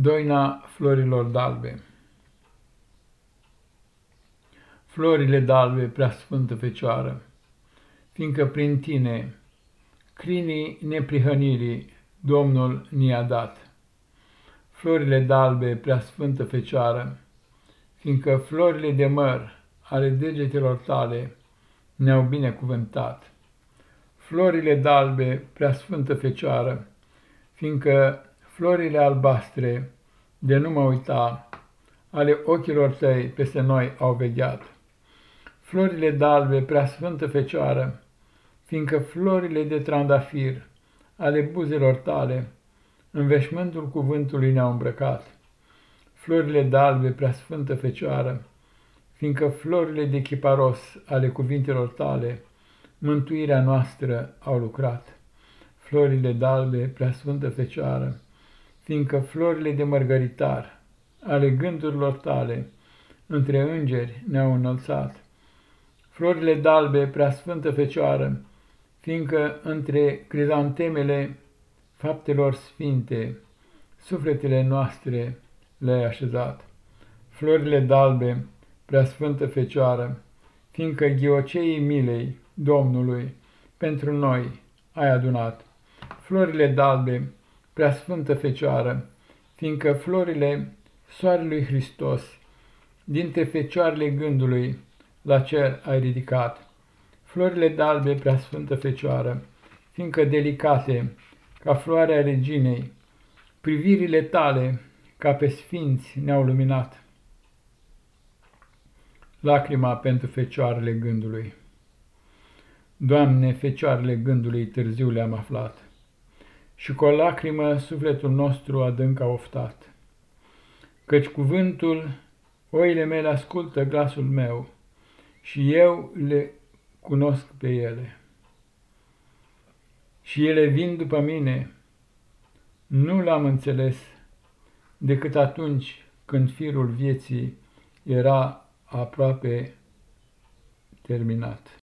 Doina florilor dalbe Florile dalbe, prea sfântă Fecioară, fiindcă prin tine crinii neprihănirii Domnul ni-a dat. Florile dalbe, prea sfântă Fecioară, fiindcă florile de măr ale degetelor tale ne-au binecuvântat. Florile dalbe, prea sfântă Fecioară, fiindcă florile albastre, de nu mă uita, ale ochilor tăi peste noi au vegheat. Florile dalbe, prea sfântă Fecioară, fiindcă florile de trandafir ale buzelor tale, în veșmântul cuvântului ne-au îmbrăcat. Florile dalbe, prea sfântă Fecioară, fiindcă florile de chiparos ale cuvintelor tale, mântuirea noastră au lucrat. Florile dalbe, prea sfântă Fecioară, fiindcă florile de mărgăritar ale gândurilor tale între îngeri ne-au înălțat. Florile dalbe, preasfântă Fecioară, fiindcă între crizantemele faptelor sfinte sufletele noastre le-ai așezat. Florile dalbe, preasfântă Fecioară, fiindcă ghioceii milei Domnului pentru noi ai adunat. Florile dalbe, preasfântă Fecioară, fiindcă florile soarelui Hristos, dintre fecioarele gândului, la cer ai ridicat. Florile dalbe, preasfântă Fecioară, fiindcă delicate, ca floarea reginei, privirile tale, ca pe sfinți, ne-au luminat. Lacrima pentru fecioarele gândului Doamne, fecioarele gândului târziu le-am aflat și cu o lacrimă sufletul nostru adânc a oftat. Căci cuvântul, oile mele ascultă glasul meu și eu le cunosc pe ele. Și ele vin după mine, nu l-am înțeles decât atunci când firul vieții era aproape terminat.